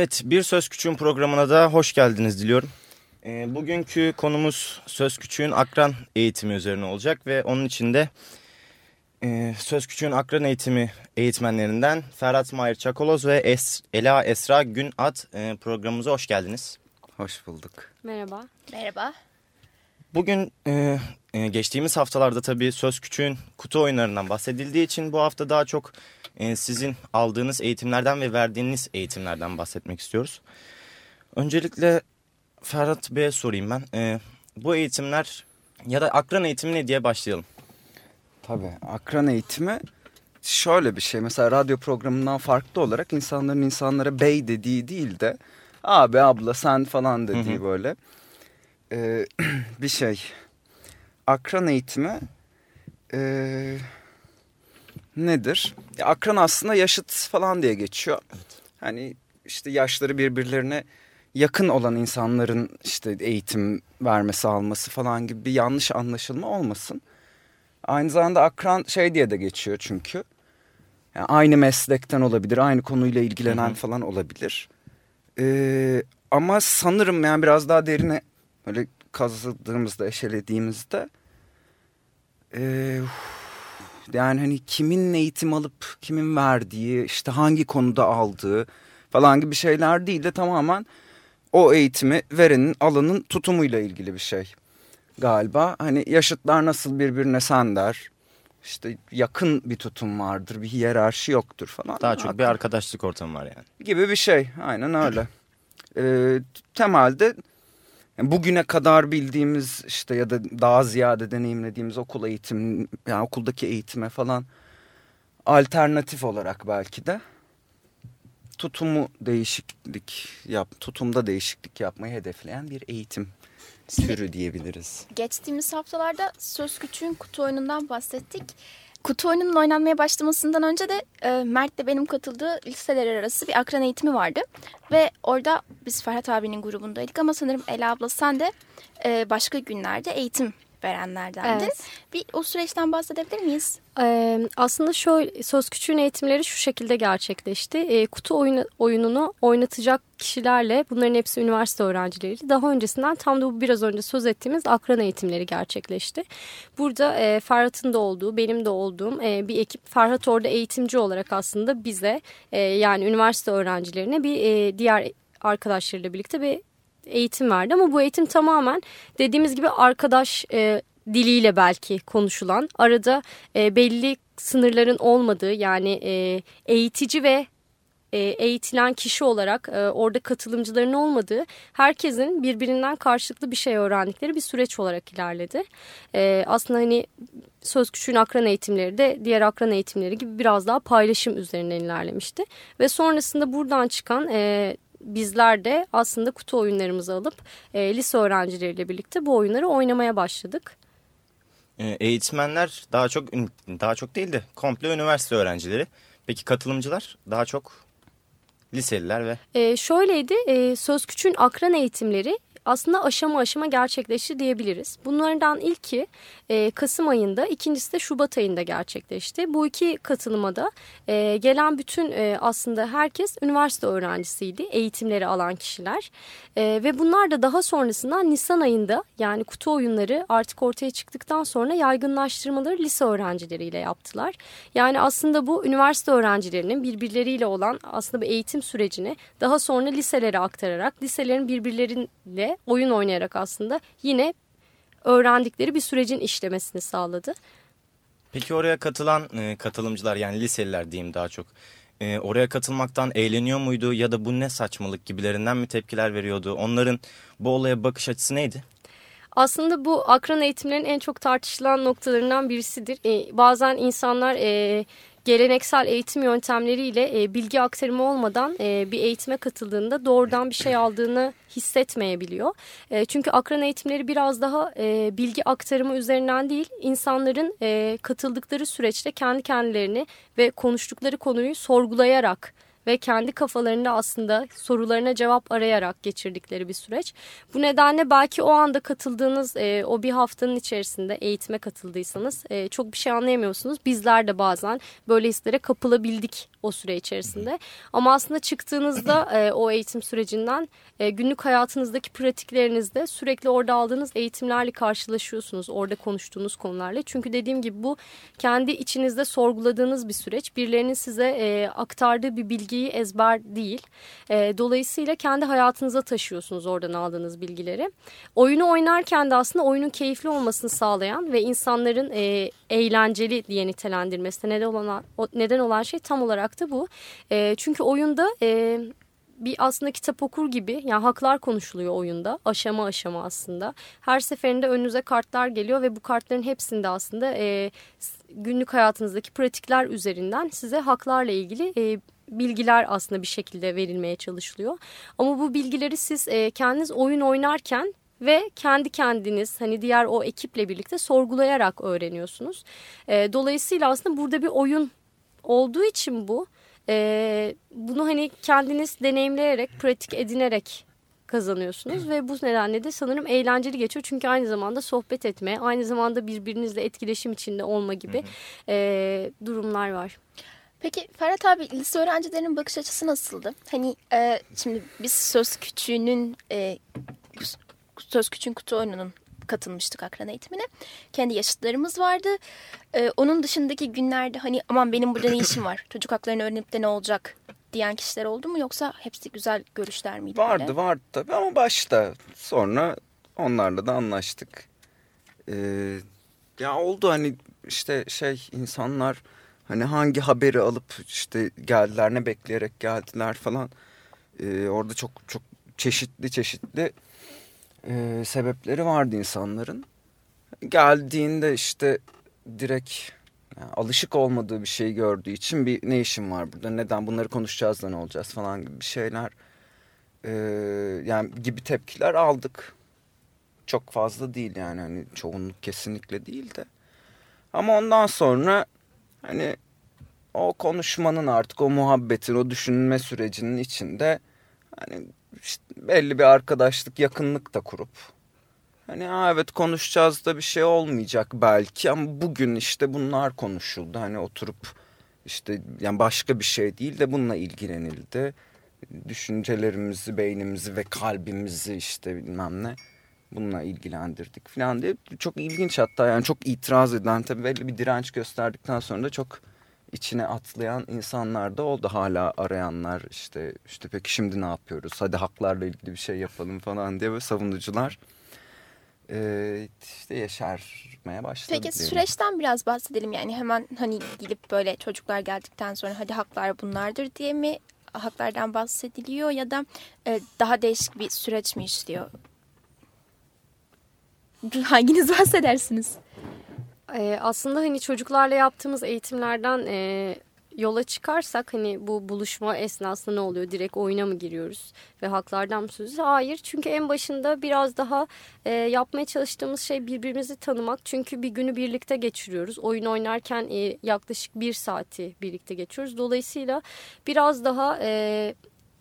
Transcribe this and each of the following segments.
Evet, Bir Söz Küçüğün programına da hoş geldiniz diliyorum. E, bugünkü konumuz Söz Küçüğün akran eğitimi üzerine olacak ve onun için de e, Söz Küçüğün akran eğitimi eğitmenlerinden Ferhat Mahir Çakoloz ve es Ela Esra Günat e, programımıza hoş geldiniz. Hoş bulduk. Merhaba. Merhaba. Bugün e, e, geçtiğimiz haftalarda tabii Söz Küçüğün kutu oyunlarından bahsedildiği için bu hafta daha çok e, sizin aldığınız eğitimlerden ve verdiğiniz eğitimlerden bahsetmek istiyoruz. Öncelikle Ferhat Bey'e sorayım ben. E, bu eğitimler ya da akran eğitimi ne diye başlayalım. Tabii akran eğitimi şöyle bir şey. Mesela radyo programından farklı olarak insanların insanlara bey dediği değil de abi abla sen falan dediği hı hı. böyle e, bir şey. Akran eğitimi e, nedir? Akran aslında yaşıt falan diye geçiyor. Evet. Hani işte yaşları birbirlerine yakın olan insanların işte eğitim vermesi alması falan gibi bir yanlış anlaşılma olmasın. Aynı zamanda akran şey diye de geçiyor çünkü. Yani aynı meslekten olabilir, aynı konuyla ilgilenen hı hı. falan olabilir. Ee, ama sanırım yani biraz daha derine böyle kazıdığımızda, eşelediğimizde e, yani hani kimin eğitim alıp kimin verdiği, işte hangi konuda aldığı falan gibi şeyler değil de tamamen o eğitimi verenin alanın tutumuyla ilgili bir şey galiba. Hani yaşıtlar nasıl birbirine sen der. İşte yakın bir tutum vardır, bir hiyerarşi yoktur falan. Daha çok bir arkadaşlık ortamı var yani. Gibi bir şey, aynen öyle. ee, temelde bugüne kadar bildiğimiz işte ya da daha ziyade deneyimlediğimiz okul eğitim, yani okuldaki eğitime falan alternatif olarak belki de tutumu değişiklik yap, tutumda değişiklik yapmayı hedefleyen bir eğitim türü diyebiliriz. Geçtiğimiz haftalarda Söz Küçüğün kutu oyunundan bahsettik. Kutu oyununun oynanmaya başlamasından önce de e, Mert benim katıldığı liseler arası bir akran eğitimi vardı. Ve orada biz Ferhat abinin grubundaydık ama sanırım Ela abla sen de e, başka günlerde eğitim verenlerdendi. Evet. Bir o süreçten bahsedebilir miyiz? Ee, aslında şöyle söz küçüğün eğitimleri şu şekilde gerçekleşti. Ee, kutu oyunu, oyununu oynatacak kişilerle bunların hepsi üniversite öğrencileriydi. Daha öncesinden tam da bu biraz önce söz ettiğimiz akran eğitimleri gerçekleşti. Burada e, Ferhat'ın da olduğu, benim de olduğum e, bir ekip Ferhat orada eğitimci olarak aslında bize e, yani üniversite öğrencilerine bir e, diğer arkadaşlarıyla birlikte bir eğitim verdi ama bu eğitim tamamen dediğimiz gibi arkadaş e, diliyle belki konuşulan arada e, belli sınırların olmadığı yani e, eğitici ve e, eğitilen kişi olarak e, orada katılımcıların olmadığı herkesin birbirinden karşılıklı bir şey öğrendikleri bir süreç olarak ilerledi. E, aslında hani söz küçüğün akran eğitimleri de diğer akran eğitimleri gibi biraz daha paylaşım üzerinden ilerlemişti. Ve sonrasında buradan çıkan e, bizler de aslında kutu oyunlarımızı alıp e, lise öğrencileriyle birlikte bu oyunları oynamaya başladık. E, eğitmenler daha çok daha çok değil de komple üniversite öğrencileri. Peki katılımcılar daha çok liseliler ve... E, şöyleydi e, Söz Küçük'ün akran eğitimleri aslında aşama aşama gerçekleşti diyebiliriz. Bunlardan ilki e, Kasım ayında, ikincisi de Şubat ayında gerçekleşti. Bu iki katılıma da e, gelen bütün e, aslında herkes üniversite öğrencisiydi, eğitimleri alan kişiler. E, ve bunlar da daha sonrasında Nisan ayında yani kutu oyunları artık ortaya çıktıktan sonra yaygınlaştırmaları lise öğrencileriyle yaptılar. Yani aslında bu üniversite öğrencilerinin birbirleriyle olan aslında bir eğitim sürecini daha sonra liselere aktararak liselerin birbirleriyle oyun oynayarak aslında yine öğrendikleri bir sürecin işlemesini sağladı. Peki oraya katılan e, katılımcılar yani liseliler diyeyim daha çok e, oraya katılmaktan eğleniyor muydu ya da bu ne saçmalık gibilerinden mi tepkiler veriyordu? Onların bu olaya bakış açısı neydi? Aslında bu akran eğitimlerin en çok tartışılan noktalarından birisidir. E, bazen insanlar e, geleneksel eğitim yöntemleriyle e, bilgi aktarımı olmadan e, bir eğitime katıldığında doğrudan bir şey aldığını hissetmeyebiliyor. E, çünkü akran eğitimleri biraz daha e, bilgi aktarımı üzerinden değil, insanların e, katıldıkları süreçte kendi kendilerini ve konuştukları konuyu sorgulayarak ve kendi kafalarında aslında sorularına cevap arayarak geçirdikleri bir süreç. Bu nedenle belki o anda katıldığınız e, o bir haftanın içerisinde eğitime katıldıysanız e, çok bir şey anlayamıyorsunuz. Bizler de bazen böyle hislere kapılabildik o süre içerisinde. Ama aslında çıktığınızda e, o eğitim sürecinden e, günlük hayatınızdaki pratiklerinizde sürekli orada aldığınız eğitimlerle karşılaşıyorsunuz. Orada konuştuğunuz konularla. Çünkü dediğim gibi bu kendi içinizde sorguladığınız bir süreç. Birilerinin size e, aktardığı bir bilgiyi ezber değil. E, dolayısıyla kendi hayatınıza taşıyorsunuz oradan aldığınız bilgileri. Oyunu oynarken de aslında oyunun keyifli olmasını sağlayan ve insanların e, eğlenceli diye nitelendirmesine neden olan, neden olan şey tam olarak da bu. E, çünkü oyunda... E, bir aslında kitap okur gibi yani haklar konuşuluyor oyunda aşama aşama aslında. Her seferinde önünüze kartlar geliyor ve bu kartların hepsinde aslında e, günlük hayatınızdaki pratikler üzerinden size haklarla ilgili e, bilgiler aslında bir şekilde verilmeye çalışılıyor. Ama bu bilgileri siz e, kendiniz oyun oynarken ve kendi kendiniz hani diğer o ekiple birlikte sorgulayarak öğreniyorsunuz. E, dolayısıyla aslında burada bir oyun olduğu için bu e, bunu hani kendiniz deneyimleyerek, pratik edinerek kazanıyorsunuz ve bu nedenle de sanırım eğlenceli geçiyor. Çünkü aynı zamanda sohbet etme, aynı zamanda birbirinizle etkileşim içinde olma gibi e, durumlar var. Peki Ferhat abi lise öğrencilerinin bakış açısı nasıldı? Hani e, şimdi biz söz küçüğünün e, söz küçüğün kutu oyununun katılmıştık akran eğitimine. Kendi yaşıtlarımız vardı. Ee, onun dışındaki günlerde hani aman benim burada ne işim var? Çocuk haklarını öğrenip de ne olacak diyen kişiler oldu mu yoksa hepsi güzel görüşler miydi? Vardı böyle? vardı tabii ama başta sonra onlarla da anlaştık. Ee, ya oldu hani işte şey insanlar hani hangi haberi alıp işte geldiler ne bekleyerek geldiler falan. Ee, orada çok çok çeşitli çeşitli e, sebepleri vardı insanların. Geldiğinde işte direkt yani alışık olmadığı bir şey gördüğü için bir ne işim var burada neden bunları konuşacağız da ne olacağız falan gibi şeyler e, yani gibi tepkiler aldık. Çok fazla değil yani hani çoğunluk kesinlikle değil de. Ama ondan sonra hani o konuşmanın artık o muhabbetin o düşünme sürecinin içinde hani işte belli bir arkadaşlık, yakınlık da kurup hani ha evet konuşacağız da bir şey olmayacak belki ama bugün işte bunlar konuşuldu. Hani oturup işte yani başka bir şey değil de bununla ilgilenildi. Düşüncelerimizi, beynimizi ve kalbimizi işte bilmem ne bununla ilgilendirdik falan diye. Çok ilginç hatta yani çok itiraz eden tabii belli bir direnç gösterdikten sonra da çok içine atlayan insanlar da oldu hala arayanlar işte işte peki şimdi ne yapıyoruz hadi haklarla ilgili bir şey yapalım falan diye böyle savunucular e, işte yeşermeye başladı. Peki diyelim. süreçten biraz bahsedelim yani hemen hani gidip böyle çocuklar geldikten sonra hadi haklar bunlardır diye mi haklardan bahsediliyor ya da e, daha değişik bir süreç mi işliyor? Hanginiz bahsedersiniz? Ee, aslında hani çocuklarla yaptığımız eğitimlerden e, yola çıkarsak hani bu buluşma esnasında ne oluyor? Direkt oyuna mı giriyoruz ve haklardan mı söz Hayır çünkü en başında biraz daha e, yapmaya çalıştığımız şey birbirimizi tanımak. Çünkü bir günü birlikte geçiriyoruz. Oyun oynarken e, yaklaşık bir saati birlikte geçiyoruz. Dolayısıyla biraz daha... E,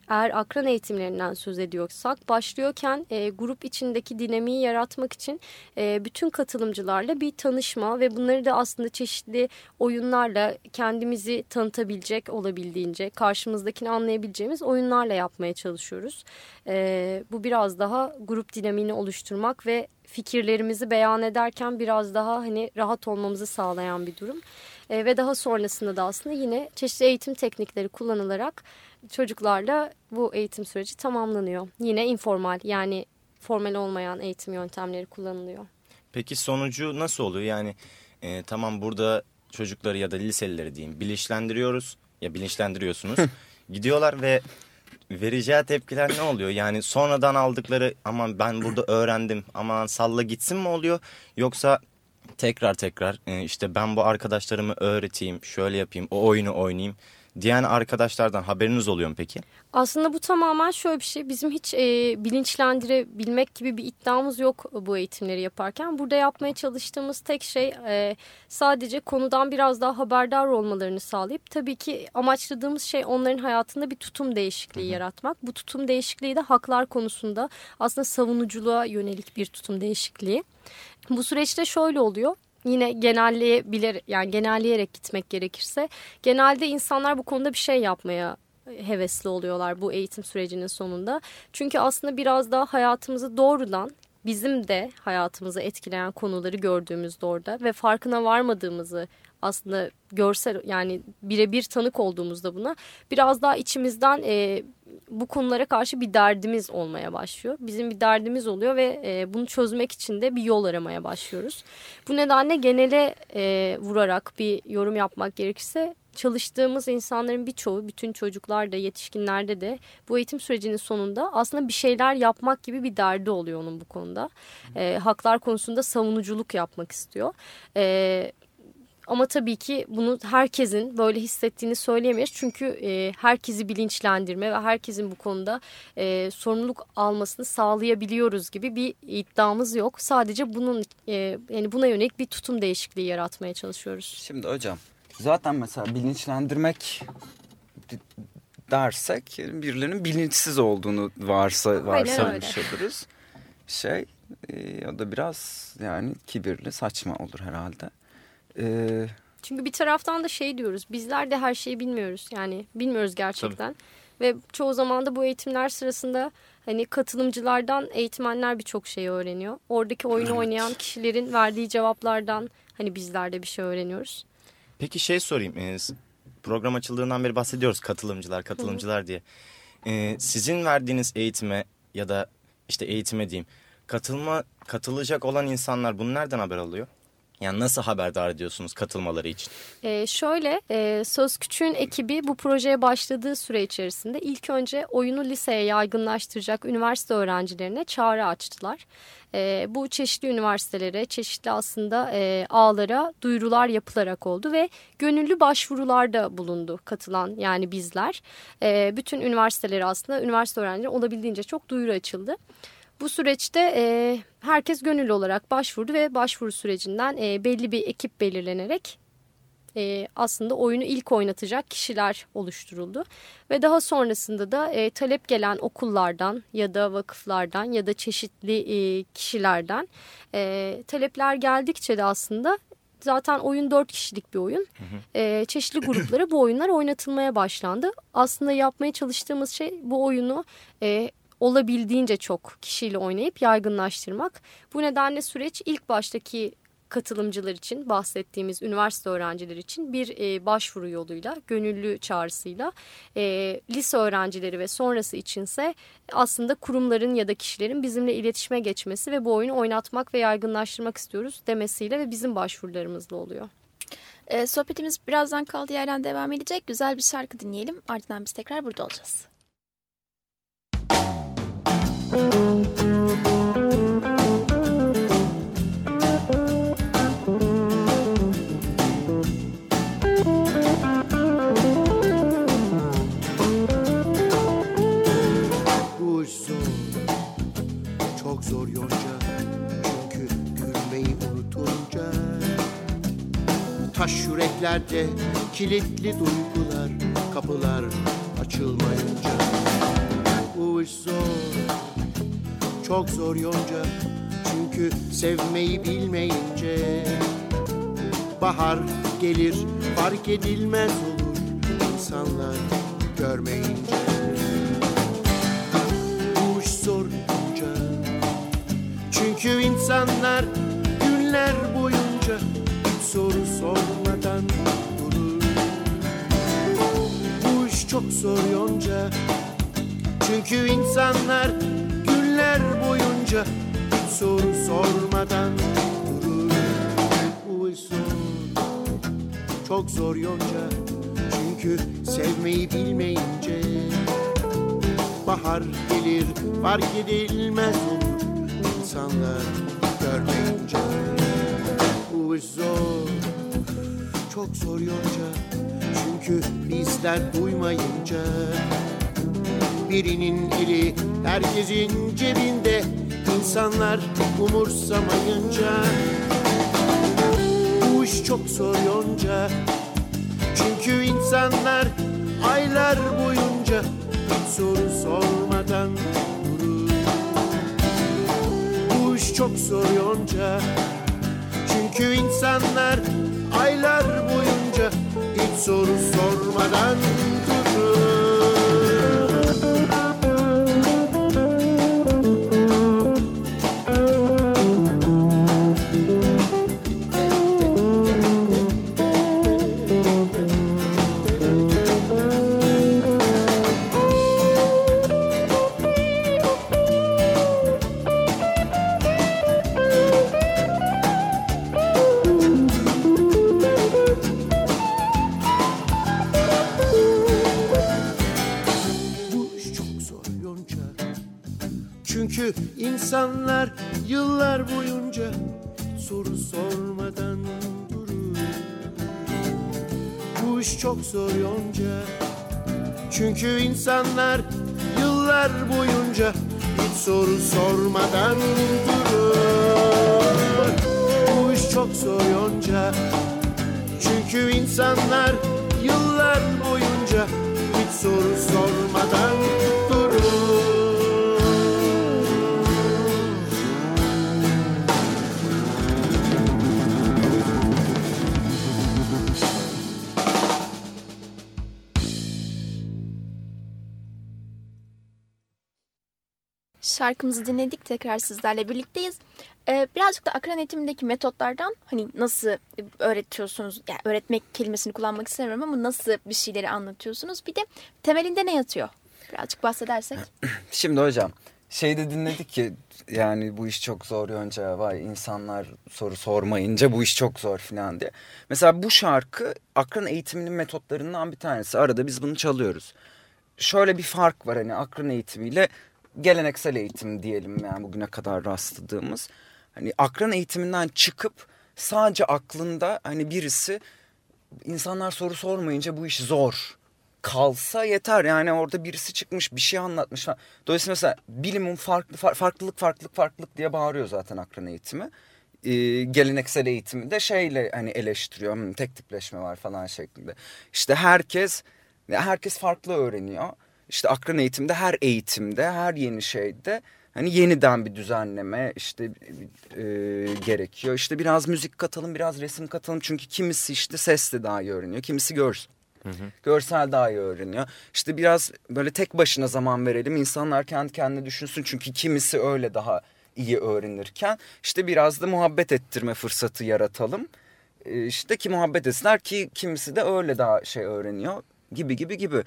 eğer akran eğitimlerinden söz ediyorsak başlıyorken e, grup içindeki dinamiği yaratmak için e, bütün katılımcılarla bir tanışma ve bunları da aslında çeşitli oyunlarla kendimizi tanıtabilecek olabildiğince karşımızdakini anlayabileceğimiz oyunlarla yapmaya çalışıyoruz. E, bu biraz daha grup dinamiğini oluşturmak ve fikirlerimizi beyan ederken biraz daha hani rahat olmamızı sağlayan bir durum. E, ve daha sonrasında da aslında yine çeşitli eğitim teknikleri kullanılarak çocuklarla bu eğitim süreci tamamlanıyor. Yine informal yani formal olmayan eğitim yöntemleri kullanılıyor. Peki sonucu nasıl oluyor? Yani e, tamam burada çocukları ya da liselileri diyeyim bilinçlendiriyoruz ya bilinçlendiriyorsunuz. Gidiyorlar ve vereceği tepkiler ne oluyor? Yani sonradan aldıkları aman ben burada öğrendim aman salla gitsin mi oluyor? Yoksa tekrar tekrar e, işte ben bu arkadaşlarımı öğreteyim, şöyle yapayım, o oyunu oynayayım diyen arkadaşlardan haberiniz oluyor mu peki? Aslında bu tamamen şöyle bir şey. Bizim hiç e, bilinçlendirebilmek gibi bir iddiamız yok bu eğitimleri yaparken. Burada yapmaya çalıştığımız tek şey e, sadece konudan biraz daha haberdar olmalarını sağlayıp tabii ki amaçladığımız şey onların hayatında bir tutum değişikliği Hı -hı. yaratmak. Bu tutum değişikliği de haklar konusunda aslında savunuculuğa yönelik bir tutum değişikliği. Bu süreçte şöyle oluyor yine genelleyebilir yani genelleyerek gitmek gerekirse genelde insanlar bu konuda bir şey yapmaya hevesli oluyorlar bu eğitim sürecinin sonunda. Çünkü aslında biraz daha hayatımızı doğrudan bizim de hayatımızı etkileyen konuları gördüğümüzde orada ve farkına varmadığımızı aslında görsel yani birebir tanık olduğumuzda buna biraz daha içimizden e, bu konulara karşı bir derdimiz olmaya başlıyor. Bizim bir derdimiz oluyor ve e, bunu çözmek için de bir yol aramaya başlıyoruz. Bu nedenle genele e, vurarak bir yorum yapmak gerekirse çalıştığımız insanların birçoğu, bütün çocuklar da yetişkinlerde de bu eğitim sürecinin sonunda aslında bir şeyler yapmak gibi bir derdi oluyor onun bu konuda. E, haklar konusunda savunuculuk yapmak istiyor. E, ama tabii ki bunu herkesin böyle hissettiğini söyleyemeyiz. Çünkü e, herkesi bilinçlendirme ve herkesin bu konuda e, sorumluluk almasını sağlayabiliyoruz gibi bir iddiamız yok. Sadece bunun e, yani buna yönelik bir tutum değişikliği yaratmaya çalışıyoruz. Şimdi hocam zaten mesela bilinçlendirmek dersek birilerinin bilinçsiz olduğunu varsa varsaymış oluruz. Şey e, o da biraz yani kibirli saçma olur herhalde. Ee, Çünkü bir taraftan da şey diyoruz bizler de her şeyi bilmiyoruz yani bilmiyoruz gerçekten. Tabii. Ve çoğu zaman da bu eğitimler sırasında hani katılımcılardan eğitmenler birçok şeyi öğreniyor. Oradaki oyunu evet. oynayan kişilerin verdiği cevaplardan hani bizler de bir şey öğreniyoruz. Peki şey sorayım. E, program açıldığından beri bahsediyoruz katılımcılar, katılımcılar Hı. diye. Ee, sizin verdiğiniz eğitime ya da işte eğitime diyeyim. Katılma, katılacak olan insanlar bunu nereden haber alıyor? Yani nasıl haberdar ediyorsunuz katılmaları için? Ee, şöyle e, Söz Küçük'ün ekibi bu projeye başladığı süre içerisinde ilk önce oyunu liseye yaygınlaştıracak üniversite öğrencilerine çağrı açtılar. E, bu çeşitli üniversitelere, çeşitli aslında e, ağlara duyurular yapılarak oldu ve gönüllü başvurularda bulundu katılan yani bizler. E, bütün üniversiteleri aslında üniversite öğrencileri olabildiğince çok duyuru açıldı. Bu süreçte e, herkes gönüllü olarak başvurdu ve başvuru sürecinden e, belli bir ekip belirlenerek e, aslında oyunu ilk oynatacak kişiler oluşturuldu. Ve daha sonrasında da e, talep gelen okullardan ya da vakıflardan ya da çeşitli e, kişilerden e, talepler geldikçe de aslında zaten oyun dört kişilik bir oyun. Hı hı. E, çeşitli gruplara bu oyunlar oynatılmaya başlandı. Aslında yapmaya çalıştığımız şey bu oyunu e, olabildiğince çok kişiyle oynayıp yaygınlaştırmak. Bu nedenle süreç ilk baştaki katılımcılar için bahsettiğimiz üniversite öğrencileri için bir e, başvuru yoluyla, gönüllü çağrısıyla e, lise öğrencileri ve sonrası içinse aslında kurumların ya da kişilerin bizimle iletişime geçmesi ve bu oyunu oynatmak ve yaygınlaştırmak istiyoruz demesiyle ve bizim başvurularımızla oluyor. E, sohbetimiz birazdan kaldığı yerden devam edecek. Güzel bir şarkı dinleyelim. Ardından biz tekrar burada olacağız. Taş yüreklerde kilitli duygular Kapılar açılmayınca. Bu zor çok zor yonca. Çünkü sevmeyi bilmeyince Bahar gelir fark edilmez olur insanlar görmeyince. Bu iş zor yonca. Çünkü insanlar günler boyunca soru sormadan durur. Bu iş çok zor yonca. Çünkü insanlar günler boyunca soru sormadan durur zor, çok zor yonca Çünkü sevmeyi bilmeyince Bahar gelir fark edilmez olur insanlar görmeyince. Zor Çok zor yonca Çünkü bizler duymayınca Birinin eli herkesin cebinde. İnsanlar umursamayınca Bu iş çok zor yonca. Çünkü insanlar aylar boyunca Hiç soru sormadan durur. Bu iş çok zor yonca. Çünkü insanlar aylar boyunca Hiç soru sormadan durur insanlar yıllar boyunca soru sormadan durur. Bu iş çok zor yonca. Çünkü insanlar yıllar boyunca hiç soru sormadan durur. Bu iş çok zor yonca. Çünkü insanlar yıllar boyunca hiç soru sormadan durur. Şarkımızı dinledik tekrar sizlerle birlikteyiz. Ee, birazcık da akran eğitimindeki metotlardan hani nasıl öğretiyorsunuz, yani öğretmek kelimesini kullanmak istemiyorum ama nasıl bir şeyleri anlatıyorsunuz. Bir de temelinde ne yatıyor? Birazcık bahsedersek. Şimdi hocam şeyde dinledik ki yani bu iş çok zor önce vay insanlar soru sormayınca bu iş çok zor falan diye. Mesela bu şarkı akran eğitiminin metotlarından bir tanesi. Arada biz bunu çalıyoruz. Şöyle bir fark var hani akran eğitimiyle geleneksel eğitim diyelim yani bugüne kadar rastladığımız. Hani akran eğitiminden çıkıp sadece aklında hani birisi insanlar soru sormayınca bu iş zor kalsa yeter. Yani orada birisi çıkmış bir şey anlatmış. Dolayısıyla mesela bilimum farklı far- farklılık farklılık farklılık diye bağırıyor zaten akran eğitimi. Ee, geleneksel eğitimi de şeyle hani eleştiriyor. "Hmm, tek tipleşme var falan şeklinde. İşte herkes herkes farklı öğreniyor. İşte akran eğitimde her eğitimde her yeni şeyde hani yeniden bir düzenleme işte e, gerekiyor. İşte biraz müzik katalım biraz resim katalım çünkü kimisi işte sesle daha iyi öğreniyor kimisi görsün. Görsel daha iyi öğreniyor. İşte biraz böyle tek başına zaman verelim. insanlar kendi kendine düşünsün. Çünkü kimisi öyle daha iyi öğrenirken işte biraz da muhabbet ettirme fırsatı yaratalım. Ee, işte ki muhabbet etsinler ki kimisi de öyle daha şey öğreniyor gibi gibi gibi.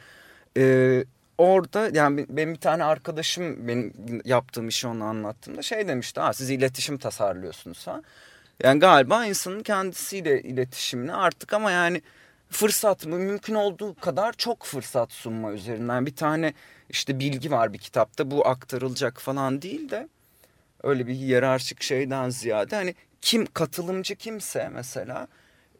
Ee, orada yani benim bir tane arkadaşım benim yaptığım işi ona anlattığımda şey demişti. Ha, siz iletişim tasarlıyorsunuz ha. Yani galiba insanın kendisiyle iletişimini artık ama yani fırsat mı mümkün olduğu kadar çok fırsat sunma üzerinden bir tane işte bilgi var bir kitapta bu aktarılacak falan değil de öyle bir hiyerarşik şeyden ziyade hani kim katılımcı kimse mesela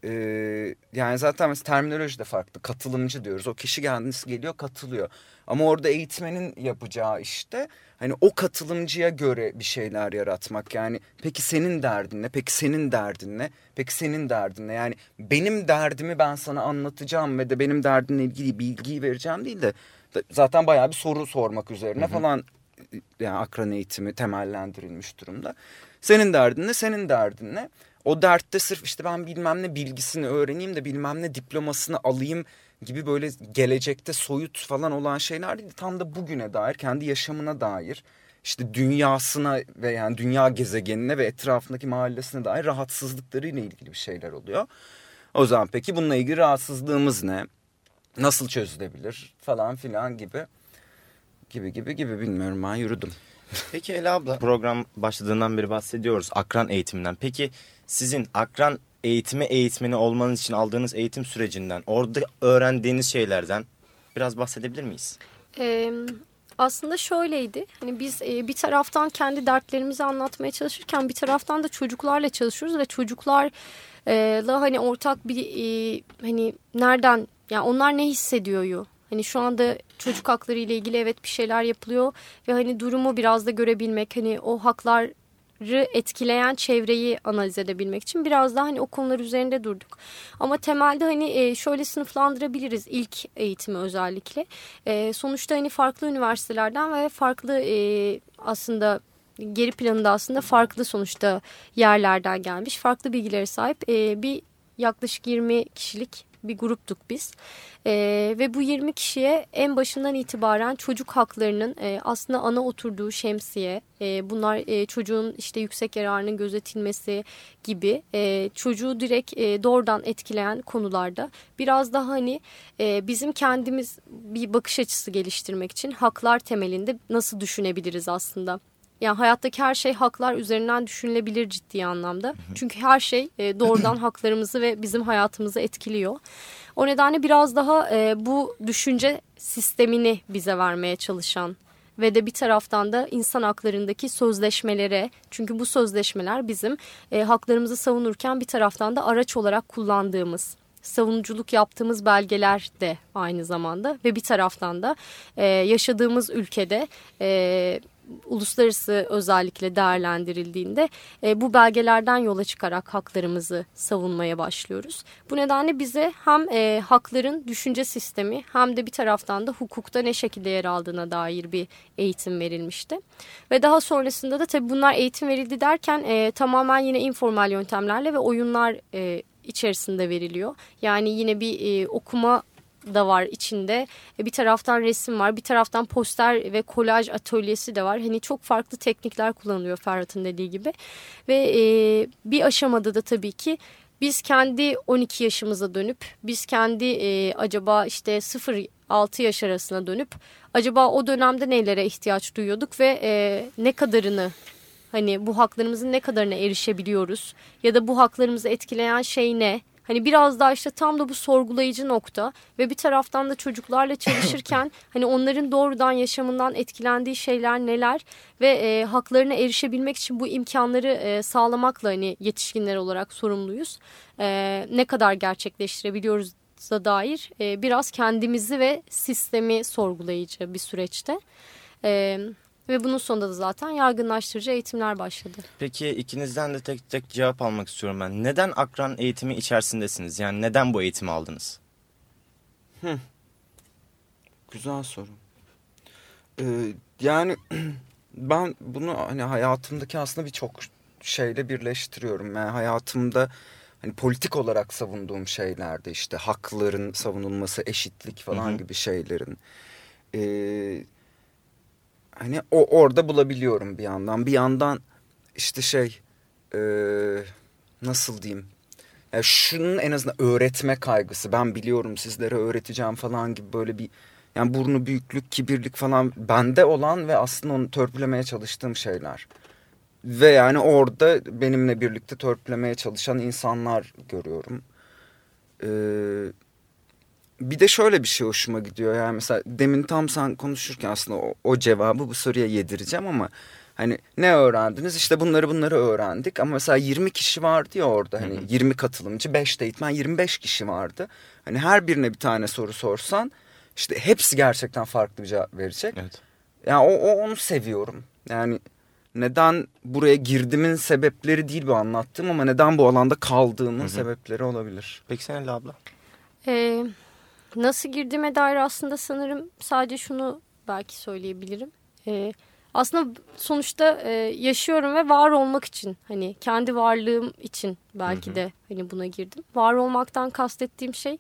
e, yani zaten mesela terminoloji de farklı. Katılımcı diyoruz. O kişi kendisi geliyor katılıyor. Ama orada eğitmenin yapacağı işte hani o katılımcıya göre bir şeyler yaratmak. Yani peki senin derdin ne? Peki senin derdin ne? Peki senin derdin ne? Yani benim derdimi ben sana anlatacağım ve de benim derdimle ilgili bilgiyi vereceğim değil de zaten bayağı bir soru sormak üzerine falan yani akran eğitimi temellendirilmiş durumda. Senin derdin ne? Senin derdin ne? O dertte sırf işte ben bilmem ne bilgisini öğreneyim de bilmem ne diplomasını alayım gibi böyle gelecekte soyut falan olan şeyler değil. Tam da bugüne dair kendi yaşamına dair işte dünyasına ve yani dünya gezegenine ve etrafındaki mahallesine dair rahatsızlıklarıyla ilgili bir şeyler oluyor. O zaman peki bununla ilgili rahatsızlığımız ne? Nasıl çözülebilir falan filan gibi gibi gibi gibi bilmiyorum ben yürüdüm. Peki Ela abla program başladığından beri bahsediyoruz akran eğitiminden. Peki sizin akran eğitimi eğitmeni olmanız için aldığınız eğitim sürecinden orada öğrendiğiniz şeylerden biraz bahsedebilir miyiz? Ee, aslında şöyleydi. Hani biz e, bir taraftan kendi dertlerimizi anlatmaya çalışırken bir taraftan da çocuklarla çalışıyoruz ve çocuklar e, hani ortak bir e, hani nereden yani onlar ne hissediyor Hani şu anda çocuk hakları ile ilgili evet bir şeyler yapılıyor ve hani durumu biraz da görebilmek hani o haklar etkileyen çevreyi analiz edebilmek için biraz daha hani o konular üzerinde durduk. Ama temelde hani e, şöyle sınıflandırabiliriz ilk eğitimi özellikle. E, sonuçta hani farklı üniversitelerden ve farklı e, aslında geri planında aslında farklı sonuçta yerlerden gelmiş, farklı bilgilere sahip bir yaklaşık 20 kişilik bir gruptuk biz. E, ve bu 20 kişiye en başından itibaren çocuk haklarının e, aslında ana oturduğu şemsiye, e, bunlar e, çocuğun işte yüksek yararının gözetilmesi gibi e, çocuğu direkt e, doğrudan etkileyen konularda biraz daha hani e, bizim kendimiz bir bakış açısı geliştirmek için haklar temelinde nasıl düşünebiliriz aslında? Yani hayattaki her şey haklar üzerinden düşünülebilir ciddi anlamda. Çünkü her şey e, doğrudan haklarımızı ve bizim hayatımızı etkiliyor. O nedenle biraz daha e, bu düşünce sistemini bize vermeye çalışan ve de bir taraftan da insan haklarındaki sözleşmelere çünkü bu sözleşmeler bizim e, haklarımızı savunurken bir taraftan da araç olarak kullandığımız savunuculuk yaptığımız belgeler de aynı zamanda ve bir taraftan da e, yaşadığımız ülkede e, uluslararası özellikle değerlendirildiğinde e, bu belgelerden yola çıkarak haklarımızı savunmaya başlıyoruz. Bu nedenle bize hem e, hakların düşünce sistemi hem de bir taraftan da hukukta ne şekilde yer aldığına dair bir eğitim verilmişti. Ve daha sonrasında da tabii bunlar eğitim verildi derken e, tamamen yine informal yöntemlerle ve oyunlar e, içerisinde veriliyor. Yani yine bir e, okuma da var içinde. E, bir taraftan resim var, bir taraftan poster ve kolaj atölyesi de var. Hani çok farklı teknikler kullanılıyor Ferhat'ın dediği gibi. Ve e, bir aşamada da tabii ki biz kendi 12 yaşımıza dönüp biz kendi e, acaba işte 0-6 yaş arasına dönüp acaba o dönemde nelere ihtiyaç duyuyorduk ve e, ne kadarını hani bu haklarımızın ne kadarına erişebiliyoruz ya da bu haklarımızı etkileyen şey ne Hani biraz daha işte tam da bu sorgulayıcı nokta ve bir taraftan da çocuklarla çalışırken hani onların doğrudan yaşamından etkilendiği şeyler neler ve e, haklarına erişebilmek için bu imkanları e, sağlamakla hani yetişkinler olarak sorumluyuz. E, ne kadar gerçekleştirebiliyoruz da dair e, biraz kendimizi ve sistemi sorgulayıcı bir süreçte. E, ve bunun sonunda da zaten yaygınlaştırıcı eğitimler başladı. Peki ikinizden de tek tek cevap almak istiyorum ben. Neden akran eğitimi içerisindesiniz? Yani neden bu eğitimi aldınız? Hı. Güzel soru. Ee, yani ben bunu hani hayatımdaki aslında birçok şeyle birleştiriyorum. Yani hayatımda hani politik olarak savunduğum şeylerde işte hakların savunulması, eşitlik falan hı hı. gibi şeylerin. Ee, hani o orada bulabiliyorum bir yandan. Bir yandan işte şey e, nasıl diyeyim yani şunun en azından öğretme kaygısı ben biliyorum sizlere öğreteceğim falan gibi böyle bir yani burnu büyüklük kibirlik falan bende olan ve aslında onu törpülemeye çalıştığım şeyler. Ve yani orada benimle birlikte törpülemeye çalışan insanlar görüyorum. Ee, bir de şöyle bir şey hoşuma gidiyor yani mesela demin tam sen konuşurken aslında o, o cevabı bu soruya yedireceğim ama hani ne öğrendiniz işte bunları bunları öğrendik ama mesela 20 kişi vardı ya orada hani hı hı. 20 katılımcı 5 de eğitmen 25 kişi vardı. Hani her birine bir tane soru sorsan işte hepsi gerçekten farklı bir cevap verecek. Evet. Yani o, o onu seviyorum. Yani neden buraya girdimin sebepleri değil bu anlattığım ama neden bu alanda kaldığımın hı hı. sebepleri olabilir. Peki sen abla? Ee, Nasıl girdiğime dair aslında sanırım sadece şunu belki söyleyebilirim. Ee, aslında sonuçta e, yaşıyorum ve var olmak için hani kendi varlığım için belki hı hı. de hani buna girdim. Var olmaktan kastettiğim şey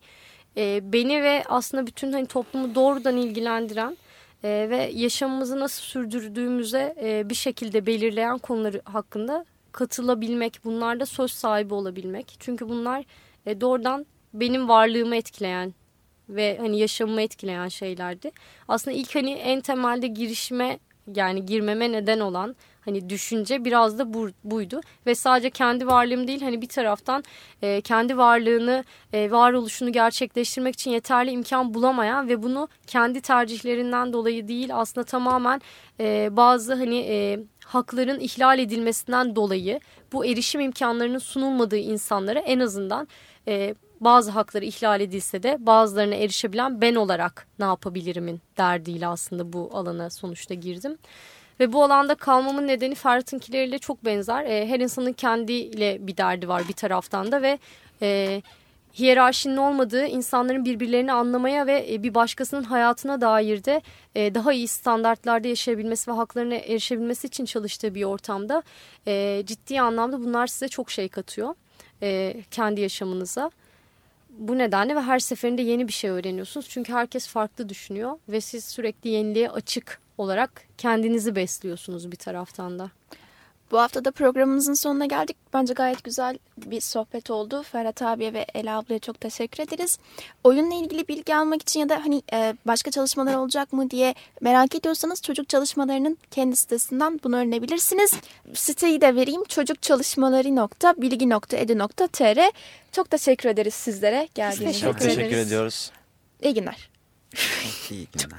e, beni ve aslında bütün hani toplumu doğrudan ilgilendiren e, ve yaşamımızı nasıl sürdürdüğümüze e, bir şekilde belirleyen konuları hakkında katılabilmek, bunlarda söz sahibi olabilmek. Çünkü bunlar e, doğrudan benim varlığımı etkileyen ve hani yaşamımı etkileyen şeylerdi. Aslında ilk hani en temelde girişime yani girmeme neden olan hani düşünce biraz da bu, buydu ve sadece kendi varlığım değil hani bir taraftan e, kendi varlığını e, varoluşunu gerçekleştirmek için yeterli imkan bulamayan ve bunu kendi tercihlerinden dolayı değil aslında tamamen e, bazı hani e, hakların ihlal edilmesinden dolayı bu erişim imkanlarının sunulmadığı insanlara en azından e, bazı hakları ihlal edilse de bazılarına erişebilen ben olarak ne yapabilirimin derdiyle aslında bu alana sonuçta girdim. Ve bu alanda kalmamın nedeni Ferhat'ınkileriyle çok benzer. E, her insanın kendiyle bir derdi var bir taraftan da ve e, hiyerarşinin olmadığı insanların birbirlerini anlamaya ve e, bir başkasının hayatına dair de e, daha iyi standartlarda yaşayabilmesi ve haklarına erişebilmesi için çalıştığı bir ortamda e, ciddi anlamda bunlar size çok şey katıyor kendi yaşamınıza. Bu nedenle ve her seferinde yeni bir şey öğreniyorsunuz. Çünkü herkes farklı düşünüyor ve siz sürekli yeniliğe açık olarak kendinizi besliyorsunuz bir taraftan da. Bu hafta da programımızın sonuna geldik. Bence gayet güzel bir sohbet oldu. Ferhat abiye ve Ela ablaya çok teşekkür ederiz. Oyunla ilgili bilgi almak için ya da hani e, başka çalışmalar olacak mı diye merak ediyorsanız çocuk çalışmalarının kendi sitesinden bunu öğrenebilirsiniz. Siteyi de vereyim çocukçalışmaları.bilgi.edu.tr Çok teşekkür ederiz sizlere geldiğiniz için. Çok teşekkür ediyoruz. İyi günler. İyi günler.